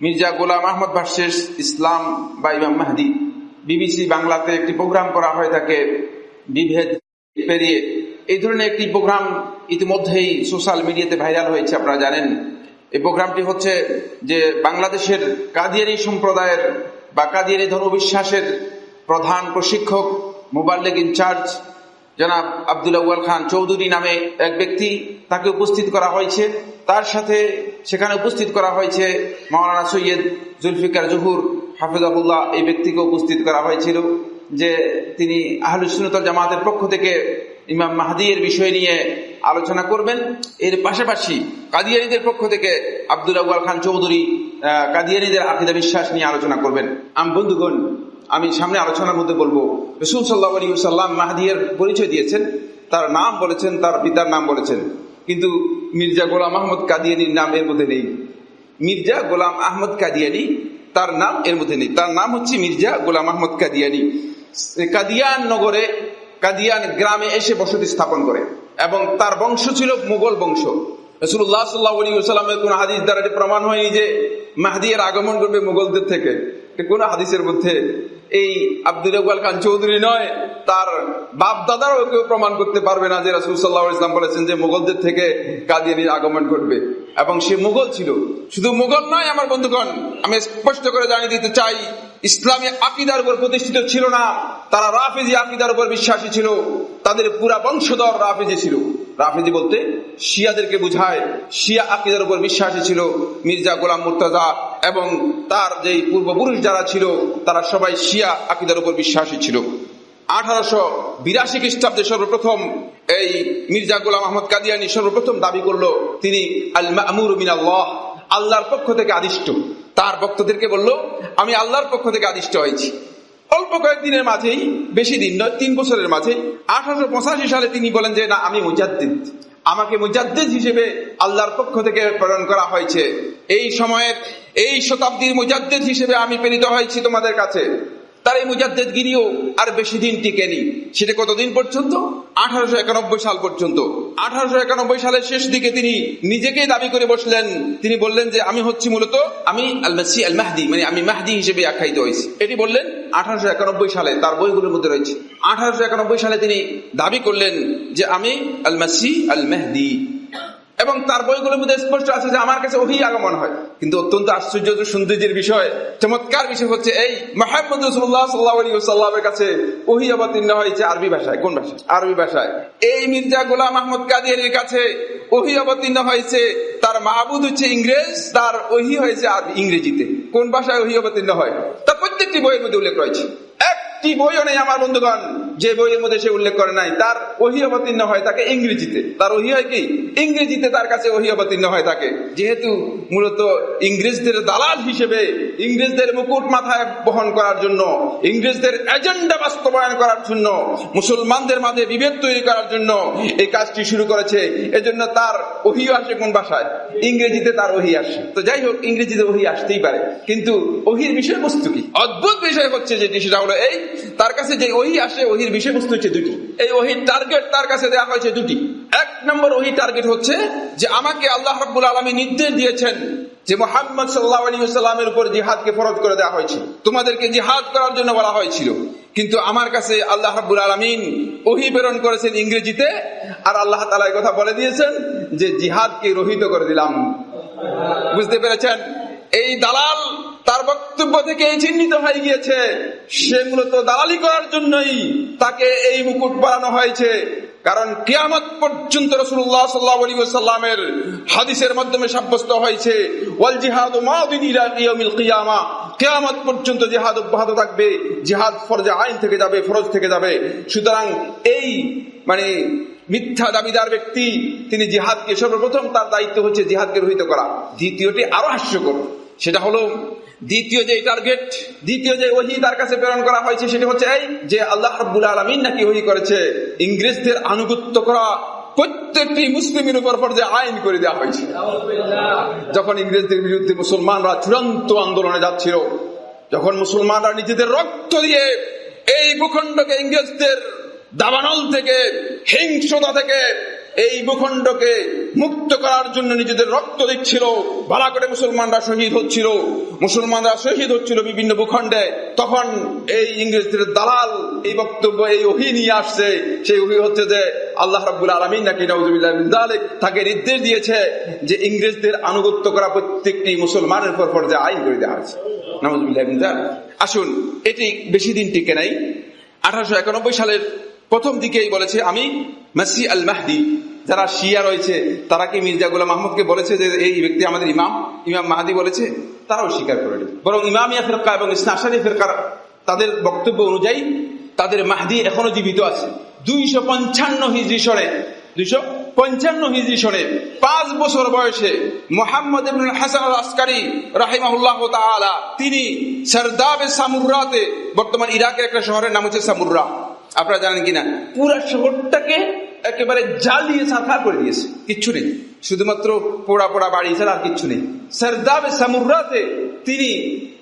Mirza Ghulam Ahmad versus ইসলাম বা ইমাম মাহদি, বিবিসি বাংলাতে একটি প্রোগ্রাম করা হয় থাকে বিভেদ পেরিয়ে। এই ধরনের একটি প্রোগ্রাম ইতিমধ্যেই সোশ্যাল মিডিয়াতে ভাইরাল হয়েছে, আপনারা জানেন। এই প্রোগ্রামটি হচ্ছে যে বাংলাদেশের কাদিয়ানি সম্প্রদায়ের বা কাদিয়ানি ধর্মবিশ্বাসের প্রধান প্রশিক্ষক, মোবাল্লেগ ইনচার্জ জনাব আব্দুল আউয়াল খান চৌধুরী নামে এক ব্যক্তি তাকে উপস্থিত করা হয়েছে। তার সাথে সেখানে উপস্থিত করা হয়েছে মাওলানা সৈয়দ জুলফিকার জহুর হাফিজাহুল্লাহ। এই ব্যক্তিকে উপস্থিত করা হয়েছিল যে তিনি আহলুসুনতল জামাতের পক্ষ থেকে ইমাম মাহাদির বিষয় নিয়ে আলোচনা করবেন। এর পাশাপাশি কাদিয়ানিদের পক্ষ থেকে আব্দুল আউয়াল খান চৌধুরী কাদিয়ানিদের আকিদা বিশ্বাস নিয়ে আলোচনা করবেন। আম বন্ধুগণ, আমি সামনে আলোচনার মধ্যে বলব, রসুল সাল্লাহ আলী সাল্লাম মাহাদিয়ার পরিচয় দিয়েছেন। তার নাম বলেছেন, তার পিতার নাম বলেছেন। কিন্তু মির্জা গোলাম আহমদ কাদিয়ানির নাম এর মধ্যে নেই। মির্জা গোলাম আহমদ কাদিয়ানি তার নাম এর মধ্যে নেই। তার নাম হচ্ছে মির্জা গোলাম আহমদ কাদিয়ানি। কাদিয়ান নগরে, কাদিয়ান গ্রামে এসে বসতি স্থাপন করে এবং তার বংশ ছিল মুঘল বংশ। রসুল্লাহ সাল্লাহ কোন হাদিস দ্বারা প্রমাণ হয়নি যে মাহাদিয়ার আগমন করবে মুঘলদের থেকে। কোন হাদিসের মধ্যে এই আব্দুল ইকবাল খান চৌধুরী নয়, তার বাপ দাদারও কেউ প্রমাণ করতে পারবে না যে রাসুল সাল্লাহ ইসলাম বলেছেন যে মুঘলদের থেকে কাদিয়ানির আগমন ঘটবে। এবং সে মুঘল ছিল। শুধু মুঘল নয়, আমার বন্ধুগণ, আমি স্পষ্ট করে জানিয়ে দিতে চাই, ইসলামী আকিদার উপর প্রতিষ্ঠিত ছিল না। তারা রাফিজি আকিদার উপর বিশ্বাসী ছিল। তাদের পুরা বংশধর রাফিজি ছিল। রাফিজি বলতে, শিয়াদেরকে বুঝায়, শিয়া আকিদার উপর বিশ্বাসী ছিল মির্জা গোলাম মুর্তাজা এবং তার যে পূর্বপুরুষ যারা ছিল, তারা সবাই শিয়া আকিদার উপর বিশ্বাসী ছিল। আঠারোশো বিরাশি খ্রিস্টাব্দে সর্বপ্রথম এই মির্জা গোলাম আহমদ কাদিয়ানি সর্বপ্রথম দাবি করল, তিনি আল আল্লাহর পক্ষ থেকে আদিষ্ট। তার ভক্তদেরকে বলল, আমি আল্লাহর পক্ষ থেকে আদিষ্ট হয়েছি। কয়েকদিনের মাঝেই, বেশি দিন নয়, তিন বছরের মাঝে আঠারোশো পঁচাশি সালে তিনি বলেন যে, না, আমি মুজাদ্দিদ। আমাকে মুজাদ্দিদ হিসেবে আল্লাহর পক্ষ থেকে প্রেরণ করা হয়েছে। এই সময়ের, এই শতাব্দীর মুজাদ্দিদ হিসেবে আমি প্রেরিত হয়েছি তোমাদের কাছে। তার এই মুজাদ্দেদ গিরিও আর বেশি দিন টিকেনি সেটা কতদিন পর্যন্ত? আঠারোশো একানব্বই সাল পর্যন্ত। আঠারোশো একানব্বই সালের শেষ দিকে তিনি নিজেকেই দাবি করে বসলেন। তিনি বললেন যে, আমি হচ্ছি মূলত, আমি আল মাসি আল মাহদি মানে আমি মাহদি হিসেবে আখ্যায়িত হয়েছি। এটি বললেন আঠারোশো একানব্বই সালে তার বইগুলোর মধ্যে রয়েছে। আঠারোশো একানব্বই সালে তিনি দাবি করলেন যে আমি আল মাসি আল মেহদি এবং তার বইগুলোর মধ্যে স্পষ্ট আছে যে আমার কাছে ওহি আগমন হয়। কিন্তু অত্যন্ত আশ্চর্য সৌন্দর্যের বিষয়, চমৎকার বিষয় হচ্ছে এই মাহমুদ রসুল্লাহ সাল্লাহামের কাছে ওহি অবতীর্ণ হয়েছে আরবি ভাষায়। কোন ভাষায়? আরবি ভাষায়। এই মির্জা গোলাম আহমদ কাদিয়ানির কাছে ওহি অবতীর্ণ হয়েছে, তার মাহবুদ হচ্ছে ইংরেজ, তার ওহি হয়েছে ইংরেজিতে। কোন ভাষায় ওহি অবতীর্ণ হয়? তা প্রত্যেকটি বইয়ের মধ্যে উল্লেখ রয়েছে। একটি বইও নেই আমার বন্ধুগণ, যে বইয়ের মধ্যে সে উল্লেখ করে নাই। তার ওহি অবতীর্ণ হয় তাকে ইংরেজিতে। তার ওহি হয় কি? ইংরেজিতে তার কাছে ওহি অবতীর্ণ হয় থাকে যেহেতু মূলত ইংরেজদের দালাল হিসেবে, ইংরেজদের মুকুট মাথায় বহন করার জন্য, ইংরেজদের এজেন্ডা বাস্তবায়ন করার জন্য, মুসলমানদের মাঝে বিভেদ তৈরি করার জন্য এই কাজটি শুরু করেছে, এজন্য তার ওহি আসে কোন ভাষায়? ইংরেজিতে তার ওহি আসে। তো যাই হোক, ইংরেজিতে ওহি আসতেই পারে। কিন্তু ওহির বিষয়বস্তু কি? অদ্ভুত বিষয় হচ্ছে যেটি, সেটা হলো এই তার কাছে যে ওহি আসে, ওহির বিষয়বস্তু হচ্ছে দুটি। এই ওহির টার্গেট তার কাছে দেওয়া হয়েছে দুটি। এক নম্বর ওহি টার্গেট হচ্ছে যে আমাকে আল্লাহ রাব্বুল আলমী নির্দেশ দিয়েছেন যে মোহাম্মদ সাল্লাহ আলী উপর জিহাদকে ফরজ করে দেওয়া হয়েছে। তোমাদেরকে জিহাদ করার জন্য বলা হয়েছিল। কিন্তু আমার কাছে আল্লাহ রাব্বুল আলমিন ওহি প্রেরণ করেছেন ইংরেজিতে, আর আল্লাহ তালা কথা বলে দিয়েছেন যে জিহাদকে রহিত করে দিলাম। বুঝতে পেরেছেন? এই দালাল তার বক্তব্য থেকে এই চিহ্নিত হয়ে গিয়েছে। সে মূলত দালালি করার জন্যই তাকে এই মুকুট বানানো হয়েছে। কারণ কিয়ামত পর্যন্ত রসুল্লাহ সাল্লাহ আলী সাল্লামের হাদিসের মাধ্যমে সাব্যস্ত হয়েছে, ওয়াল জিহাদ কিয়ামা। কেয়ামত পর্যন্ত জিহাদ অব্যাহত থাকবে, জিহাদ ফরজে আইন থেকে যাবে, ফরজ থেকে যাবে। সুতরাং এই মানে মিথ্যা দাবিদার ব্যক্তি, তিনি জিহাদকে সর্বপ্রথম তার দায়িত্ব হচ্ছে জিহাদকে রহিত করা। দ্বিতীয়টি আরও হাস্যকর, সেটা হলো দ্বিতীয় যে টার্গেট দ্বিতীয় যে ওহি তার কাছে প্রেরণ করা হয়েছে সেটা হচ্ছে এই যে আল্লাহ রব্বুল আলমিন নাকি ওহি করেছে। ইংরেজদের আনুগত্য করা প্রত্যেকটি মুসলিমের উপর যে আইন করে দেওয়া হয়েছে। যখন ইংরেজদের বিরুদ্ধে মুসলমানরা চূড়ান্ত আন্দোলনে যাচ্ছিল, যখন মুসলমানরা নিজেদের রক্ত দিয়ে এই ভূখণ্ডকে ইংরেজদের দাবানল থেকে হিংসতা থেকে এই ভূখণ্ডকে মুক্ত করার জন্য নিজেদের রক্ত দিচ্ছিল। ভালা করে মুসলমানরা শহীদ হচ্ছিল। মুসলমানরা শহীদ হচ্ছিল বিভিন্ন ভূখণ্ডে। তখন এই ইংরেজদের দালাল এই বক্তব্য, এই ওহি নিয়ে আসছে। সেই ওহি হচ্ছে যে আল্লাহ রাব্বুল আলমিন নাকি নওজুবিল্লাহ মিন তাকে নির্দেশ দিয়েছে যে ইংরেজদের আনুগত্য করা প্রত্যেকটি মুসলমানের পর পর যে আইন করে দেওয়া হয়েছে। নওজুবিল্লাহ মিন আসুন, এটি বেশি দিন টিকে নাই। আঠারোশো একানব্বই সালের প্রথম দিকেই বলেছে, আমি মাসি আল মাহদি যারা শিয়া রয়েছে, তারা কি মির্জা গুলাম মাহমুদকে বলেছে যে এই ব্যক্তি আমাদের ইমাম? ইমাম মাহাদি বলেছে, তারাও স্বীকার করে নিল। বরং ইমামিয়া ফেরকা এবং ইসনাশারি ফেরকার তাদের বক্তব্য অনুযায়ী, তাদের মাহদি এখনও জীবিত আছে। দুইশো পঞ্চান্ন হিজরি সনে, দুইশো পঞ্চান্ন হিজরি সনে পাঁচ বছর বয়সে মোহাম্মদ হাসান আসকারি রাহিমাহুল্লাহ তিনি সরদাবে সামুরাতে বর্তমান ইরাকের একটা শহরের নাম হচ্ছে সামুরা আপনারা জানেন কিনা? পুরা শহরটাকে একেবারে জ্বালিয়ে সাফা করে দিয়েছে। কিচ্ছু নেই। শুধুমাত্র পোড়া পোড়া বাড়ি ছাড়া আর কিচ্ছু নেই। সারদাবে সামুরাতে তিনি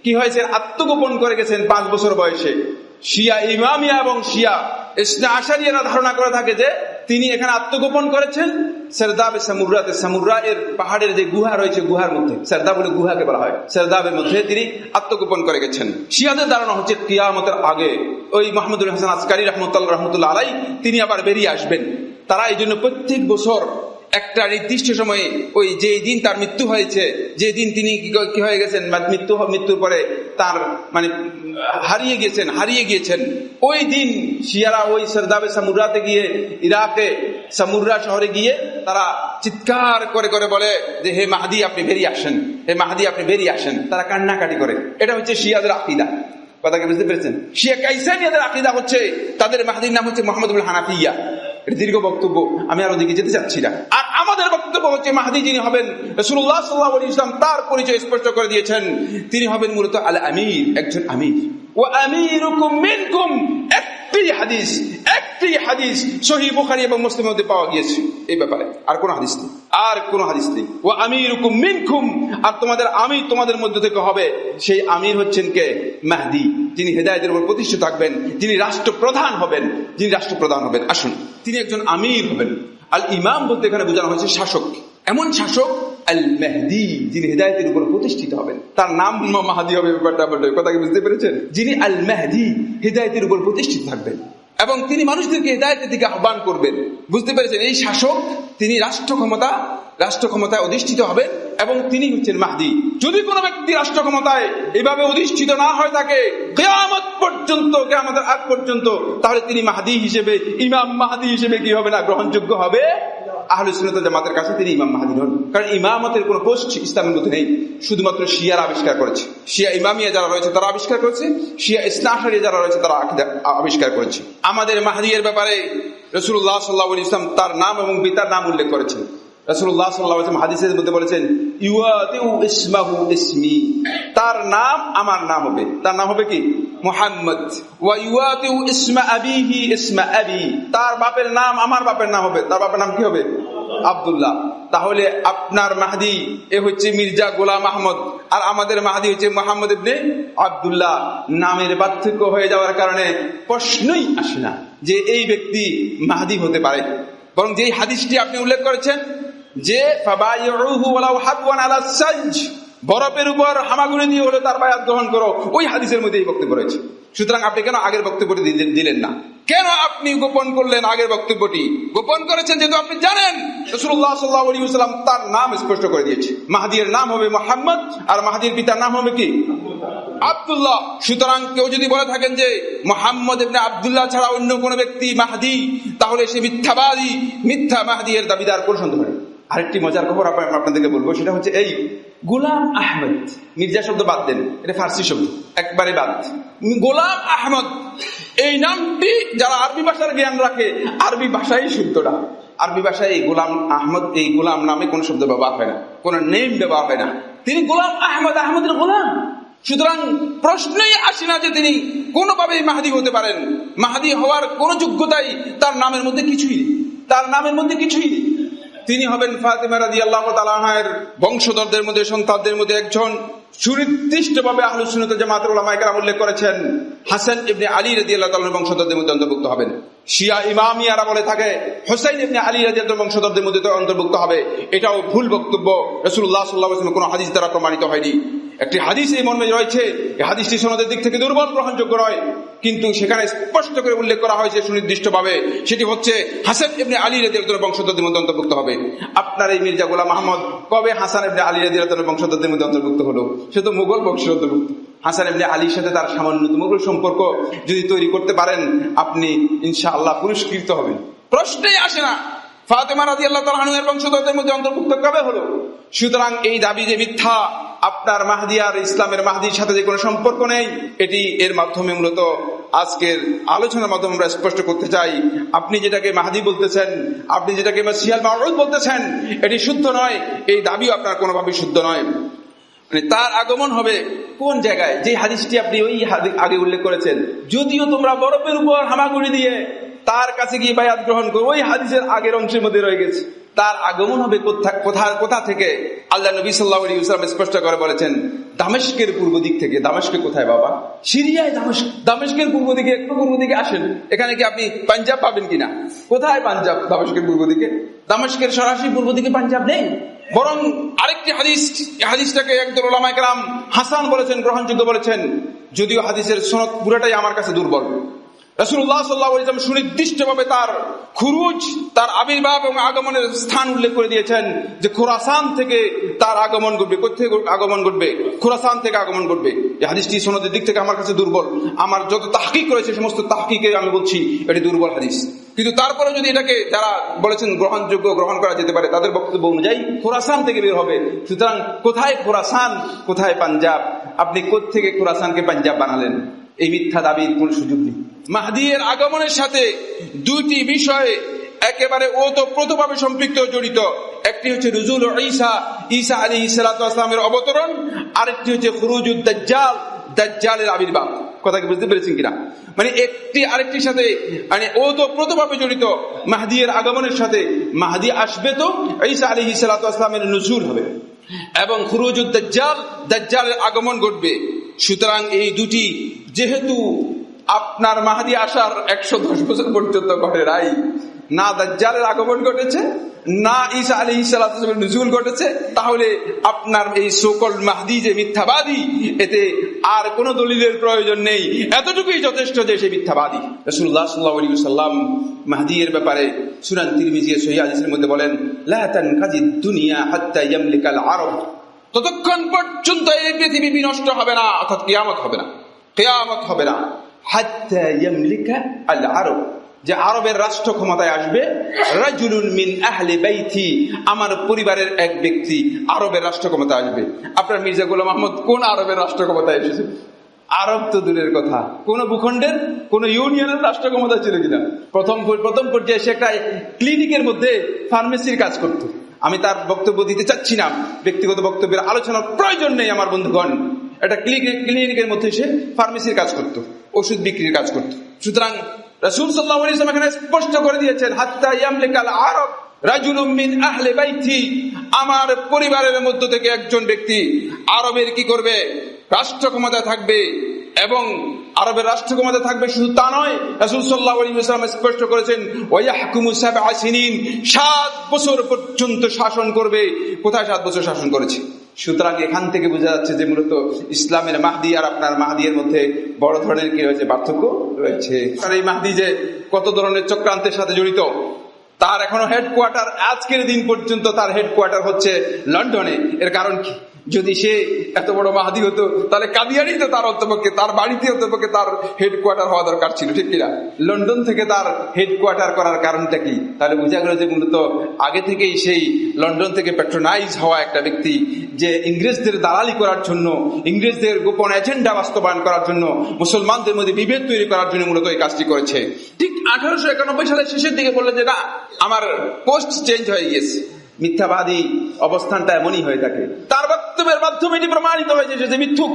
কি হয়েছে আত্মগোপন করে গেছেন পাঁচ বছর বয়সে। শিয়া ইমামিয়া এবং শিয়া ইসনা আশারিয়ারা ধারণা করে থাকে যে তিনি এখানে আত্মগোপন করেছেন। সেরদাবে সামুরাতে সামুরা এর পাহাড়ের যে গুহা রয়েছে, গুহার মধ্যে সেরদা বলে গুহাকে বলা হয়। সেরদাবের মধ্যে তিনি আত্মগোপন করে গেছেন। শিয়াদের ধারণা হচ্ছে কিয়ামতের আগে ওই মাহমুদুল হাসান আসকারি রহমতুল্লাহ রহমতুল্লাহ আলাই তিনি আবার বেরিয়ে আসবেন। তারা এই জন্য প্রত্যেক বছর একটা নির্দিষ্ট সময়ে ওই যে দিন তার মৃত্যু হয়েছে যে দিন তিনি কি- হয়ে গেছেন, বা মৃত্যু মৃত্যুর পরে তার মানে হারিয়ে গিয়েছেন হারিয়ে গিয়েছেন, ওই দিন শিয়ারা ওই সরদাবে সামুরাতে গিয়ে ইরাকে, সামুরা শহরে গিয়ে তারা চিৎকার করে করে বলে যে, হে মাহাদি, আপনি বেরিয়ে আসেন, হে মাহাদি, আপনি বেরিয়ে আসেন। তারা কান্নাকাটি করে। এটা হচ্ছে শিয়াদের আকিদা। কথা কি বুঝতে পেরেছেন? শিয়া কাইসানিয়াদের আকিদা হচ্ছে, তাদের মাহাদির নাম হচ্ছে মোহাম্মদুল হানাফিয়া। দীর্ঘ বক্তব্য, আমি আর ওদিকে যেতে চাচ্ছি না। আমাদের বক্তব্য হচ্ছে, মাহাদি যিনি হবেন রসুল্লাহ সাল্লাহ ইসলাম তার পরিচয় স্পষ্ট করে দিয়েছেন। তিনি হবেন মূলত আল আমির একজন আমির। ও আমির মিনকুম, একটি হাদিস একটি হাদিস সহি বুখারী এবং মুসলিমের মধ্যে পাওয়া গিয়েছে। এই ব্যাপারে আর কোন হাদিস নেই, আর কোন হাদিস নেই। ও আমির মিনকুম, আর তোমাদের আমি তোমাদের মধ্যে থেকে হবে। সেই আমির হচ্ছেন কে? মাহদি। যিনি হেদায়তের উপর প্রতিষ্ঠিত থাকবেন, যিনি রাষ্ট্রপ্রধান হবেন, যিনি রাষ্ট্রপ্রধান হবেন। আসুন, তিনি একজন আমির হবেন। আল ইমাম বলতে এখানে বোঝানো হয়েছে শাসক। এমন শাসক আল মেহদি, যিনি হেদায়তের উপর প্রতিষ্ঠিত হবেন। তার নাম মাহাদি হবে ব্যাপারটা কথা বুঝতে পেরেছেন? যিনি আল মেহদি, হেদায়তের উপর প্রতিষ্ঠিত থাকবেন। এবং তিনি মানুষদেরকে হেদায়তের দিকে আহ্বান করবেন। বুঝতে পেরেছেন? এই শাসক, তিনি রাষ্ট্র ক্ষমতা রাষ্ট্র ক্ষমতায় অধিষ্ঠিত হবেন এবং তিনি হচ্ছেন মাহদি। যদি কোনো ব্যক্তি রাষ্ট্র ক্ষমতায় এভাবে অধিষ্ঠিত না হয় থাকে কেয়ামত পর্যন্ত, কেয়ামতের আগ পর্যন্ত, তাহলে তিনি মাহাদি হিসেবে, ইমাম মাহাদি হিসেবে কি হবে না? গ্রহণযোগ্য হবে? জামাতের কাছে তিনি ইমাম মাহাদি হন কারণ ইমামতের কোন পোস্ট ইসলামের মধ্যে নেই। শুধুমাত্র শিয়ার আবিষ্কার করেছে। শিয়া ইমামিয়া যারা রয়েছে, তারা আবিষ্কার করেছে। শিয়া ইসলামী যারা রয়েছে, তারা আবিষ্কার করেছে। আমাদের মাহাদিয়ের ব্যাপারে রসুল্লাহ সাল্লাহ ইসলাম তার নাম এবং পিতার নাম উল্লেখ করেছেন। রসুল্লাহ সাল্লাহ হাদিসের মধ্যে বলেছেন ইসমাহু ইসমি। তার নাম আমার নাম হবে। তার নাম হবে কি? মুহাম্মদ। ওয়া ইউয়াতিউ ইসমা আবিহি ইসমা আবি। তার বাপের নাম আমার বাপের নাম হবে। তার বাপের নাম কি হবে? আব্দুল্লাহ। তাহলে আপনার মাহাদি, এ হচ্ছে মির্জা গোলাম আহমদ। আর আমাদের মাহাদি হচ্ছে মোহাম্মদ ইবনে আব্দুল্লাহ। নামের পার্থক্য হয়ে যাওয়ার কারণে প্রশ্নই আসে না যে এই ব্যক্তি মাহাদি হতে পারে। বরং যে হাদিসটি আপনি উল্লেখ করেছেন যে বরফের উপর হামাগুড়ি দিয়ে হলে তার বায়াত গ্রহণ করো। ওই হাদিসের মধ্যে এই বক্তব্য রয়েছে। সুতরাং আপনি কেন আগের বক্তব্যটি দিলেন না? কেন আপনি গোপন করলেন আগের বক্তব্যটি? গোপন করেছেন যেহেতু আপনি জানেন। সাল্লাম তার নাম স্পষ্ট করে দিয়েছে। মাহাদির নাম হবে মোহাম্মদ, আর মাহাদির পিতার নাম হবে কি? আবদুল্লাহ। সুতরাং কেউ যদি বলে থাকেন যে মোহাম্মদ ইবনে আব্দুল্লাহ ছাড়া অন্য কোন ব্যক্তি মাহাদি, তাহলে সে মিথ্যাবাদী। মিথ্যা মাহাদি এর দাবিদার কোন সন্দেহ নেই। আরেকটি মজার খবর আপনাদেরকে বলব, সেটা হচ্ছে এই গোলাম আহমেদ, মির্জা শব্দ বাদ দেন, এটা ফার্সি শব্দ, একবারে বাদ। গোলাম আহমদ, এই নামটি যারা আরবি ভাষার জ্ঞান রাখে, আরবি ভাষাই শুদ্ধটা। আরবি ভাষায় এই গোলাম আহমদ, এই গোলাম নামে কোন শব্দ ব্যবহার হয় না, কোন নেম ব্যবহার হয় না। তিনি গোলাম আহমদ, আহমদের গোলাম। সুতরাং প্রশ্নই আসে না যে তিনি কোনোভাবেই মাহাদি হতে পারেন। মাহাদি হওয়ার কোন যোগ্যতাই তার নামের মধ্যে কিছুই তার নামের মধ্যে কিছুই নেই। তিনি হবেন ফাতেমা রাজি আল্লাহ তালাহের বংশধরদের মধ্যে, সন্তানদের মধ্যে একজন সুনির্দিষ্ট ভাবে আহলুসুন্নত জামাতের ওলামায়ে কেরাম উল্লেখ করেছেন। হাসান ইবনে আলী রাজি আল্লাহ তালাহের বংশধরদের মধ্যে অন্তর্ভুক্ত হবেন। শিয়া ইমামিয়ারা বলে থাকে, হোসাইন ইবনে আলী রাজি আল্লাহ বংশধরদের মধ্যে অন্তর্ভুক্ত হবে। এটাও ভুল বক্তব্য। রসুল্লাহ সাল্লাহ কোন হাদিস দ্বারা প্রমাণিত হয়নি। একটি হাদিস এই মর্মে রয়েছে হাদিসটি সনদের দিক থেকে দুর্বল, গ্রহণযোগ্য নয়। কিন্তু সেখানে স্পষ্ট করে উল্লেখ করা হয়েছে সুনির্দিষ্টভাবে সেটি হচ্ছে হাসান ইবনে আলী রাদিয়াল্লাহু বংশধরদের মধ্যে অন্তর্ভুক্ত হবে। আপনার এই মির্জা গোলাম আহমদ কবে হাসান ইবনে আলী রাদিয়াল্লাহু বংশধরদের মধ্যে অন্তর্ভুক্ত হলো? সে তো মুঘল বংশের অন্তর্ভুক্ত হাসান এমনি আলীর সাথে তার সামান্যতম সম্পর্ক যদি তৈরি করতে পারেন, আপনি ইনশাআল্লাহ পুরস্কৃত হবেন। প্রশ্নেই আসে না, ফাতেমা রাজি আল্লাহ তালাহের বংশধরদের মধ্যে অন্তর্ভুক্ত কবে হলো? সুতরাং এই দাবি যে মিথ্যা আপনার মাহদি আর ইসলামের মাহদির সাথে যে কোনো সম্পর্ক নেই, এটি এর মাধ্যমে মূলত আজকের আলোচনার মাধ্যমে আমরা স্পষ্ট করতে চাই। আপনি যেটাকে মাহাদি বলতেছেন, আপনি যেটাকে সিয়াল মাহরুদ বলতেছেন, এটি শুদ্ধ নয়, এই দাবিও আপনার কোনোভাবেই শুদ্ধ নয়। মানে তার আগমন হবে কোন জায়গায়? যে হাদিসটি আপনি ওই আগে উল্লেখ করেছেন। যদিও তোমরা বরফের উপর হামাগুড়ি দিয়ে তার কাছে গিয়ে বায়াত গ্রহণ করব। ওই হাদিসের আগের অংশের মধ্যে রয়ে গেছে। তার আগমন হবে কোথা কোথা থেকে? আল্লাহ নবী সাল্লাহ ইসলাম স্পষ্ট করে বলেছেন দামেস্কের পূর্ব দিক থেকে। দামেস্কে কোথায় বাবা? সিরিয়ায় দামেস্ক দামেস্কের পূর্ব দিকে, একটু পূর্ব দিকে আসেন। এখানে কি আপনি পাঞ্জাব পাবেন কিনা? কোথায় পাঞ্জাব দামেস্কের পূর্ব দিকে? দামেস্কের সরাসরি পূর্ব দিকে পাঞ্জাব নেই। বরং আরেকটি হাদিস হাদিসটাকে একদল ওলামাইকরাম হাসান বলেছেন, গ্রহণযোগ্য বলেছেন। যদিও হাদিসের সনদ পুরাটাই আমার কাছে দুর্বল। রসুল্লাহ সাল্লাহ সুনির্দিষ্টভাবে তার খুরুজ, তার আবির্ভাব এবং আগমনের স্থান উল্লেখ করে দিয়েছেন যে খোরাসান থেকে তার আগমন ঘটবে। কোথেকে আগমন ঘটবে? খোরাসান থেকে আগমন ঘটবে। এই হাদিসটি সনদের দিক থেকে আমার কাছে দুর্বল। আমার যত তাহকিক রয়েছে, সমস্ত তাহকিকে আমি বলছি, এটি দুর্বল হাদিস। কিন্তু তারপরে যদি এটাকে যারা বলেছেন গ্রহণযোগ্য, গ্রহণ করা যেতে পারে, তাদের বক্তব্য অনুযায়ী খোরাসান থেকে বের হবে। সুতরাং কোথায় খোরাসান, কোথায় পাঞ্জাব? আপনি কোথেকে খোরাসানকে পাঞ্জাব বানালেন? এই মিথ্যা দাবির কোন সুযোগ নেই। মাহদিয়ের আগমনের সাথে দুইটি বিষয়ে একেবারে ওতপ্রোতভাবে সম্পৃক্ত জড়িত। একটি হচ্ছে রুজুল ঈসা ঈসা আলী ইসালামের অবতরণ। আরেকটি হচ্ছে খুরুজুদ দাজ্জাল, দাজ্জালের আবির্ভাব। কথা কি বুঝতে পেরেছেন কিনা? মানে একটি আরেকটির সাথে মানে ওতপ্রোতভাবে জড়িত মাহদিয়ের আগমনের সাথে মাহদি আসবে তো, ঈসা আলী ইসালামের নজুর হবে। এবং খুরুজুদ দাজ্জাল, দাজ্জালের আগমন ঘটবে। সুতরাং এই দুটি যেহেতু আপনার মাহাদি আসার একশো দশ বছর পর্যন্ত ঘটে নাই, না দাজ্জালের আগমন ঘটেছে, না ঈসা আলী ইসালামের নজুল ঘটেছে, তাহলে আপনার এই সকল মাহদি যে মিথ্যাবাদী, এতে আর কোন দলিলের প্রয়োজন নেই। এতটুকুই যথেষ্ট যে সে মিথ্যাবাদী। রসুল্লাহ সাল্লাহ আলী সাল্লাম এর ব্যাপারে সুরান তিরমিজিয়া সহিদের মধ্যে বলেন লাহাতান কাজী দুনিয়া হাত্তা ইয়ামলিকাল আরব ততক্ষণ পর্যন্ত এই পৃথিবী বিনষ্ট হবে না, অর্থাৎ কেয়ামত হবে না। কেয়ামত হবে না। আরব যে আরবের রাষ্ট্র ক্ষমতায় আসবে, রাজুলুন মিন আহলে বাইথি আমার পরিবারের এক ব্যক্তি আরবের রাষ্ট্র ক্ষমতায় আসবে। আপনার মির্জা গোলাম আহমদ কোন আরবের রাষ্ট্র ক্ষমতায় এসেছে? আরব তো দূরের কথা। কোন ভূখণ্ডের, কোন ইউনিয়নের রাষ্ট্র ক্ষমতা ছিল কিনা প্রথম প্রথম পর্যায়ে সে একটা ক্লিনিকের মধ্যে ফার্মেসির কাজ করতো। আমি তার বক্তব্য দিতে চাচ্ছি না। ব্যক্তিগত বক্তব্যের আলোচনার প্রয়োজন নেই আমার বন্ধুগণ। একটা ক্লিনিকের মধ্যে সে ফার্মেসির কাজ করত, ওষুধ বিক্রির কাজ করত। সুতরাং রাসুল সাল্লাহ এখানে স্পষ্ট করে দিয়েছেন, হাত্তা ইয়ামলিকাল আরব আমার পরিবারের মধ্য থেকে একজন ব্যক্তি আরবের কি করবে? রাষ্ট্র ক্ষমতায় থাকবে এবং আরবের রাষ্ট্র ক্ষমতা থাকবে শুধু তা নয়, রাসুল সাল্লাহ আলী স্পষ্ট করেছেন সাত বছর পর্যন্ত শাসন করবে। কোথায় সাত বছর শাসন করেছে? সুতরাং এখান থেকে বোঝা যাচ্ছে যে মূলত ইসলামের মাহদি আর আপনার মাহদিয়ের মধ্যে বড় ধরনের কি রয়েছে পার্থক্য রয়েছে। আর এই মাহদি যে কত ধরনের চক্রান্তের সাথে জড়িত, তার এখনও হেডকোয়ার্টার আজকের দিন পর্যন্ত তার হেডকোয়ার্টার হচ্ছে লন্ডনে। এর কারণ কি? যদি সে এত বড় মাহাদি হতো, তাহলে কাদিয়ানি তো তার অন্তপক্ষে, তার বাড়িতে অন্তপক্ষে তার হেডকোয়ার্টার হওয়া দরকার ছিল, ঠিক কিনা? লন্ডন থেকে তার হেডকোয়ার্টার করার কারণটা কি? তাহলে বোঝা গেল যে মূলত আগে থেকেই সেই লন্ডন থেকে পেট্রোনাইজ হওয়া একটা ব্যক্তি যে ইংরেজদের দালালি করার জন্য, ইংরেজদের গোপন এজেন্ডা বাস্তবায়ন করার জন্য, মুসলমানদের মধ্যে বিভেদ তৈরি করার জন্য মূলত এই কাজটি করেছে। ঠিক আঠারোশো একানব্বই সালের শেষের দিকে বললেন যে, না, আমার পোস্ট চেঞ্জ হয়ে গিয়েছে। মিথ্যাবাদী অবস্থানটা এমনই হয়ে থাকে। তার বক্তব্যের মাধ্যমে এটি প্রমাণিত হয়েছে যে মিথ্যুক।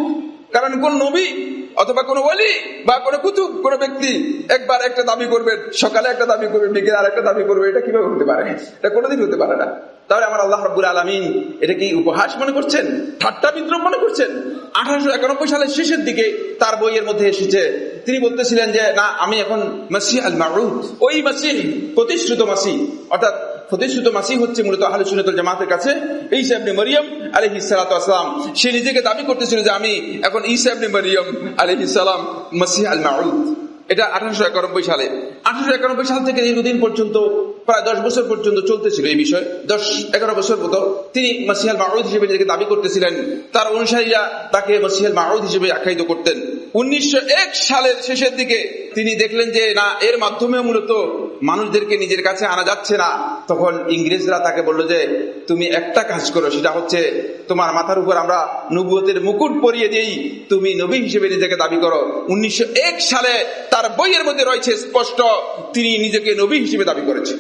কারণ কোন নবী অথবা কোন বলি বা কোন কুতুব, কোন ব্যক্তি একবার একটা দাবি করবে, সকালে একটা দাবি করবে, বিকেলে আর একটা দাবি করবে, এটা কীভাবে হতে পারে? এটা কোনোদিন হতে পারে না। তাহলে আমার আল্লাহ রব্বুল আলমিন এটা কি উপহাস মনে করছেন? ঠাট্টা বিদ্রোহ মনে করছেন? আঠারোশো একানব্বই সালের শেষের দিকে তার বইয়ের মধ্যে এসেছে, তিনি বলতেছিলেন যে, না, আমি এখন মাসি আল মারুদ ওই মাসি প্রতিশ্রুত মাসি অর্থাৎ প্রতিশ্রুত মাসি হচ্ছে মূলত আহলে সুন্নতুল জামাতের কাছে ঈসা ইবনে মরিয়ম সালাতু ওয়াসালাম সে নিজেকে দাবি করতেছিল যে আমি এখন ঈসা ইবনে মরিয়ম আলাইহিস সালাম মাসিহ আল মাউদ। এটা আঠারোশো একানব্বই সালে। আঠারোশো একানব্বই সাল থেকে দীর্ঘদিন পর্যন্ত, প্রায় দশ বছর পর্যন্ত চলতেছিল এই বিষয়। দশ, এগারো বছর মতো তিনি মাসিহাল মাউদ হিসেবে নিজেকে দাবি করতেছিলেন। তার অনুসারীরা তাকে মাসিহাল মাউদ হিসেবে আখ্যায়িত করতেন। উনিশশো এক সালের শেষের দিকে তিনি দেখলেন যে, না, এর মাধ্যমে মূলত মানুষদেরকে নিজের কাছে আনা যাচ্ছে না। তখন ইংরেজরা তাকে বলল যে, তুমি একটা কাজ করো, সেটা হচ্ছে তোমার মাথার উপর আমরা নবুয়তের মুকুট পরিয়ে দিই। তুমি নবী হিসেবে নিজেকে দাবি করো। উনিশশো এক সালে তার বইয়ের মধ্যে রয়েছে স্পষ্ট, তিনি নিজেকে নবী হিসেবে দাবি করেছেন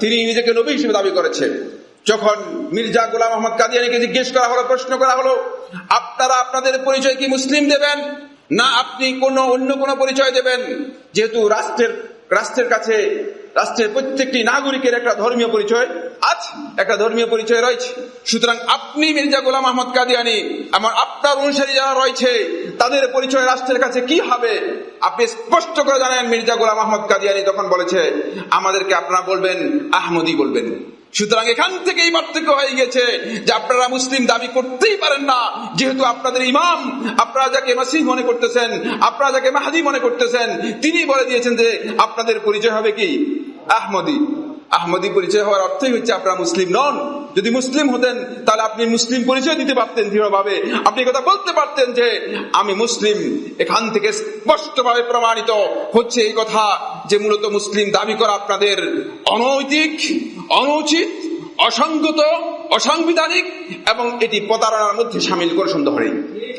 তিনি নিজেকে নবী হিসেবে দাবি করেছেন যখন মির্জা গোলাম মোহাম্মদ কাদিয়ানিকে জিজ্ঞেস করা হলো, প্রশ্ন করা হলো, আপনারা আপনাদের পরিচয় কি মুসলিম দেবেন? না, আপনি কোন অন্য কোন পরিচয় দেবেন? যেহেতু রাষ্ট্রের রাষ্ট্রের কাছে, রাষ্ট্রের প্রত্যেকটি নাগরিকের একটা ধর্মীয় পরিচয়। আছে একটা ধর্মীয় পরিচয় রয়েছে। সুতরাং আপনি মির্জা গোলাম আহমদ কাদিয়ানি, আমার আপনার অনুসারী যারা রয়েছে, তাদের পরিচয় রাষ্ট্রের কাছে কি হবে? আপনি স্পষ্ট করে জানেন, মির্জা গোলাম আহমদ কাদিয়ানি তখন বলেছে, আমাদেরকে আপনারা বলবেন আহমদি বলবেন। সুতরাং এখান থেকে এই পার্থক্য হয়ে গেছে যে আপনারা মুসলিম দাবি করতেই পারেন না। যেহেতু আপনাদের ইমাম, আপনারা যাকে মাসিহ মনে করতেছেন, আপনারা যাকে মাহাদি মনে করতেছেন, তিনি বলে দিয়েছেন যে আপনাদের পরিচয় হবে কি? আহমদি। আহমদি পরিচয় হওয়ার অর্থই হচ্ছে আপনারা মুসলিম নন। যদি মুসলিম হতেন, তাহলে আপনি মুসলিম পরিচয় দিতে পারতেন দৃঢ়ভাবে। আপনি কথা বলতে পারতেন যে, আমি মুসলিম, এখান থেকে স্পষ্টভাবে প্রমাণিত হচ্ছে এই কথা যে, মূলত মুসলিম দাবি করা আপনাদের অনৈতিক, অনুচিত অসংগত অসাংবিধানিক এবং এটি প্রতারণার মধ্যে সামিল করে সন্দেহ নেই।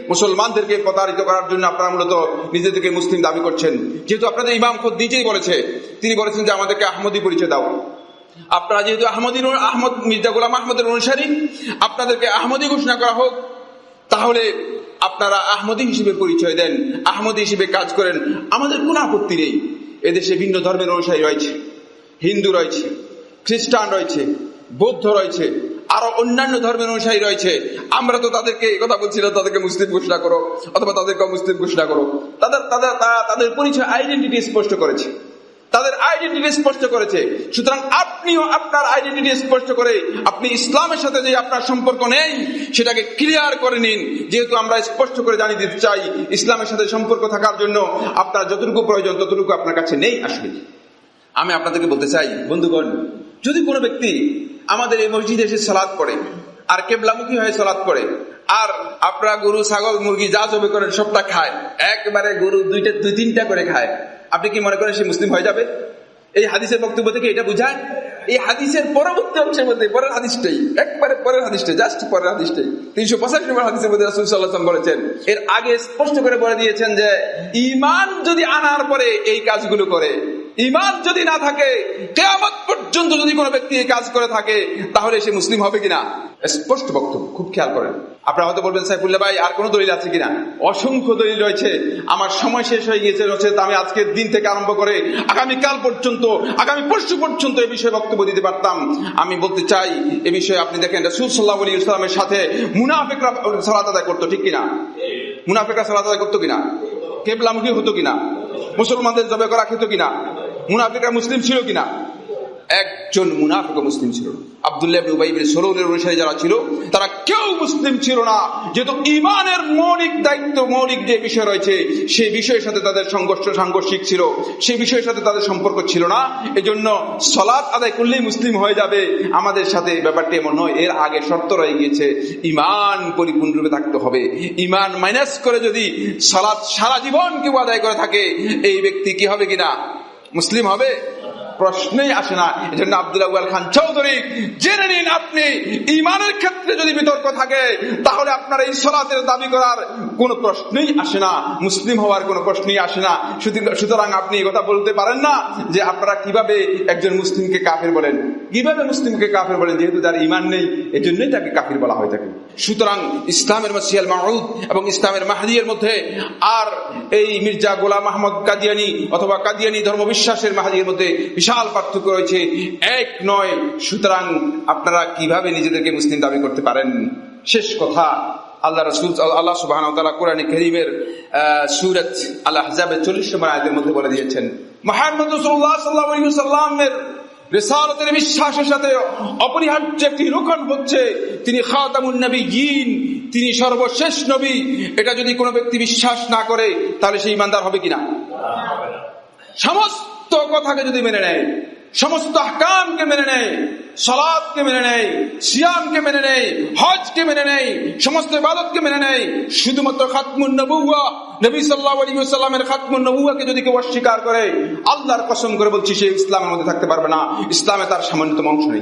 মুসলমানদেরকে প্রতারিত করার জন্য আপনারা মূলত নিজেদেরকে মুসলিম দাবি করছেন। যেহেতু আপনাদের ইমাম খোদ নিজেই বলেছে, তিনি বলেছেন যে, আমাদেরকে আহমদি পরিচয় দাও। আপনারা যেহেতু আহমদিন আহমদ মির্জা গোলাম আহমদের অনুসারী, আপনাদেরকে আহমদি ঘোষণা করা হোক, তাহলে আপনারা আহমদি হিসেবে পরিচয় দেন, আহমদি হিসেবে কাজ করেন। আমাদের কোন আপত্তি নেই। এদেশে ভিন্ন ধর্মের অনুসারী রয়েছে, হিন্দু রয়েছে, খ্রিস্টান রয়েছে, বৌদ্ধ রয়েছে, আরও অন্যান্য ধর্মের অনুসারী রয়েছে। আমরা তো তাদেরকে কথা বলছিলাম তাদেরকে মুসলিম ঘোষণা করো, অথবা তাদেরকে মুসলিম ঘোষণা করো। তাদের তাদের তাদের পরিচয় আইডেন্টিটি স্পষ্ট করেছে। তাদের আইডেন্টিটি স্পষ্ট করেছে। সুতরাং আপনিও আপনার আইডেন্টিটি স্পষ্ট করে আপনি ইসলামের সাথে যে আপনার সম্পর্ক নেই, সেটাকে ক্লিয়ার করে নিন। যেহেতু আমরা স্পষ্ট করে জানিয়ে দিতে চাই ইসলামের সাথে সম্পর্ক থাকার জন্য, আপনার যতটুকু প্রয়োজন, ততটুকু আপনার কাছে নেই আসলে। আমি আপনাদেরকে বলতে চাই, বন্ধুগণ, যদি কোনো ব্যক্তি আমাদের এই মসজিদে এসে সালাদ পড়ে, আর কেবলামুখী হয়ে সালাদ পড়ে, আর আপনারা গরু, ছাগল, মুরগি যা জবে করেন সবটা খায়, একবারে গরু দুইটা দুই তিনটা করে খায় আপনি কি মনে করেন সে মুসলিম হয়ে যাবে? এই হাদিসের বক্তব্য থেকে এটা বুঝায়? এই হাদিসের পরবর্তী অংশের মধ্যে, পরের হাদিসটাই, একবারে পরের হাদিসটাই জাস্ট পরের হাদিসটাই। তিনশো পঁচাশি নম্বর হাদিসের মধ্যে রাসুল সাল্লাহাম বলেছেন, এর আগে স্পষ্ট করে বলে দিয়েছেন যে ইমান যদি আনার পরে এই কাজগুলো করে ইমান যদি না থাকে, কেয়ামত পর্যন্ত যদি কোনো ব্যক্তি এই কাজ করে থাকে, তাহলে সে মুসলিম হবে কিনা? স্পষ্ট বক্তব্য, খুব খেয়াল করেন। আপনারা হয়তো বলবেন, সাইফুল্লাহ ভাই, আর কোনো দলিল আছে কিনা? অসংখ্য দলিল রয়েছে। আমার সময় শেষ হয়ে গিয়েছে রয়েছে আমি আজকের দিন থেকে আরম্ভ করে আগামী কাল পর্যন্ত, আগামী পরশু পর্যন্ত এই বিষয়ে বক্তব্য দিতে পারতাম। আমি বলতে চাই, এ বিষয়ে আপনি দেখেন, রসুল সাল্লাহ আলী ইসলামের সাথে মুনাফিকরা সালাত আদায় করতো, ঠিক কিনা? মুনাফিকরা সালাত আদায় করতো কিনা? কেবলামুখী হতো কিনা? মুসলমানদের জবে করা খেত কিনা? মুনাফিকরা মুসলিম ছিল কিনা? একজন মুনাফিক মুসলিম ছিল আবদুল্লাহ সোলনের অনুসারী যারা ছিল, তারা কেউ মুসলিম ছিল না। যেহেতু ইমানের মৌলিক দায়িত্ব, মৌলিক যে বিষয় রয়েছে, সেই বিষয়ের সাথে তাদের সংঘর্ষ সাংঘর্ষিক ছিল, সেই বিষয়ের সাথে তাদের সম্পর্ক ছিল না। এজন্য সলাৎ আদায় করলেই মুসলিম হয়ে যাবে। আমাদের সাথে ব্যাপারটি এমন নয়, এর আগে শর্ত রয়ে গিয়েছে ইমান পরিপূর্ণরূপে থাকতে হবে। ইমান মাইনাস করে যদি সলাৎ সারা জীবন কেউ আদায় করে থাকে, এই ব্যক্তি কি হবে কিনা? মুসলিম হবে? প্রশ্নই আসে না। এজন্য আব্দুল খান চৌধুরী, জেনে নিন আপনি ইমানের ক্ষেত্রে যদি বিতর্ক থাকে, তাহলে আপনার এই সলাতের দাবি করার কোন প্রশ্নই আসে না। মুসলিম হওয়ার কোন প্রশ্নই আসে না। সুতরাং আপনি কথা বলতে পারেন না যে আপনারা কীভাবে একজন মুসলিমকে কাফের বলেন। কীভাবে মুসলিমকে কাফের বলেন? যেহেতু তার ইমান নেই এই জন্যই তাকে কাফির বলা হয়ে থাকে সুতরাং ইসলামের মাসিয়াল মাহুদ এবং ইসলামের মাহাদিয়ের মধ্যে আর এই মির্জা গোলাম আহমদ কাদিয়ানি অথবা কাদিয়ানি ধর্ম বিশ্বাসের মাহাদির মধ্যে বিশাল পার্থক্য রয়েছে। এক নয়, সুতরাং আপনারা কীভাবে নিজেদেরকে মুসলিম দাবি করতে পারেন? শেষ কথা, আল্লাহ রসুল, আল্লাহ সুবাহ কোরআন করিমের সুরত আল্লাহ হাজাবের চল্লিশ নম্বর মধ্যে বলে দিয়েছেন, মোহাম্মদ রসুল্লাহ সাল্লাহ সাল্লামের রেসালতের বিশ্বাসের সাথে অপরিহার্য একটি রোকন হচ্ছে তিনি খাতামুন নবী তিনি সর্বশেষ নবী। এটা যদি কোনো ব্যক্তি বিশ্বাস না করে তাহলে সেই ইমানদার হবে কিনা? সমস্ত কথাকে যদি মেনে নেয় সমস্ত হকামকে মেনে নেয় সলাদকে মেনে নেয় সিয়ামকে মেনে নেয় হজকে মেনে নেয় সমস্ত ইবাদতকে মেনে নেয় শুধুমাত্র খাতমুন নবুয়া নবী সাল্লাহ আলী সাল্লামের খাতমুন নবুয়াকে যদি কেউ অস্বীকার করে, আল্লাহর কসম করে বলছি, সে ইসলামের মধ্যে থাকতে পারবে না। ইসলামে তার সামান্যতম অংশ নেই।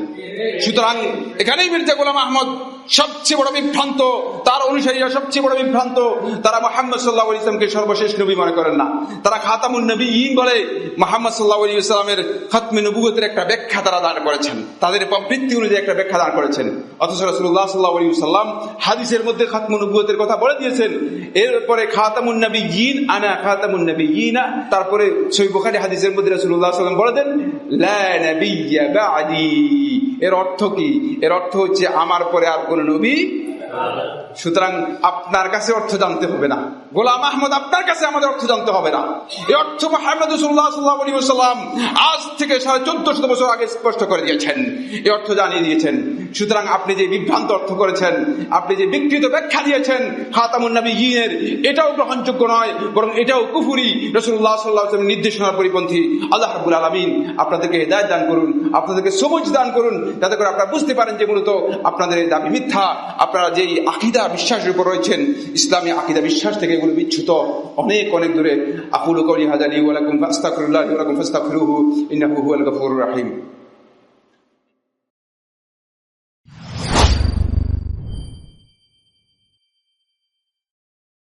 সুতরাং এখানেই মির্জা গোলাম আহমদ সবচেয়ে বড় বিভ্রান্ত, তার অনুসারীরা সবচেয়ে বড় বিভ্রান্ত, তারা মোহাম্মদ সাল্লাহ আলী ইসলামকে সর্বশেষ নবী মনে করেন না। তারা খাতামুন নবী ইন বলে মোহাম্মদ সাল্লাহ আলী ইসলামের খাতমে নবুগতের একটা ব্যাখ্যা তারা দান করেছেন। তাদের প্রবৃত্তি অনুযায়ী একটা ব্যাখ্যা দান করেছেন। অথচ রসুল্লাহ সাল্লাহ আলী সাল্লাম হাদিসের মধ্যে খাতমুন নবুগতের কথা বলে দিয়েছেন। এরপরে খাতামুন নবী ইন আনা খাতামুন নবী ইনা তারপরে সই বোখারি হাদিসের মধ্যে রসুল্লাহ সাল্লাম বলে দেন, লা নবিয়্যা বা'দি। এর অর্থ কি? এর অর্থ হচ্ছে আমার পরে আর কোন নবী সুতরাং আপনার কাছে অর্থ জানতে হবে না। গোলাম আহমদ আপনার কাছে আমাদের অর্থ জানতে হবে না। এই অর্থ মোহাম্মদ আজ থেকে সাড়ে চোদ্দ শত বছর আগে স্পষ্ট করে দিয়েছেন। এই অর্থ জানিয়ে দিয়েছেন। সুতরাং আপনি যে বিভ্রান্ত অর্থ করেছেন, আপনি যে বিকৃত ব্যাখ্যা দিয়েছেন, খাতামুন নবী ইনের এটাও গ্রহণযোগ্য নয়, বরং এটাও কুফুরি। রসুল্লাহ সাল্লাহ নির্দেশনার পরিপন্থী আল্লাহ হাবুল আলমিন আপনাদেরকে হেদায়ত দান করুন, আপনাদেরকে সবুজ দান করুন, যাতে করে আপনারা বুঝতে পারেন যে মূলত আপনাদের দাবি মিথ্যা, আপনারা যেই আকিদা বিশ্বাসের উপর রয়েছেন, ইসলামী আকিদা বিশ্বাস থেকে এগুলো বিচ্ছুত অনেক অনেক দূরে। আকুল করি হাজারি ওয়ালাকুম ফাস্তাকুল্লাহ ওয়ালাকুম ফাস্তাকুরুহু ইন্নাহু হুয়াল গফুরুর রাহিম।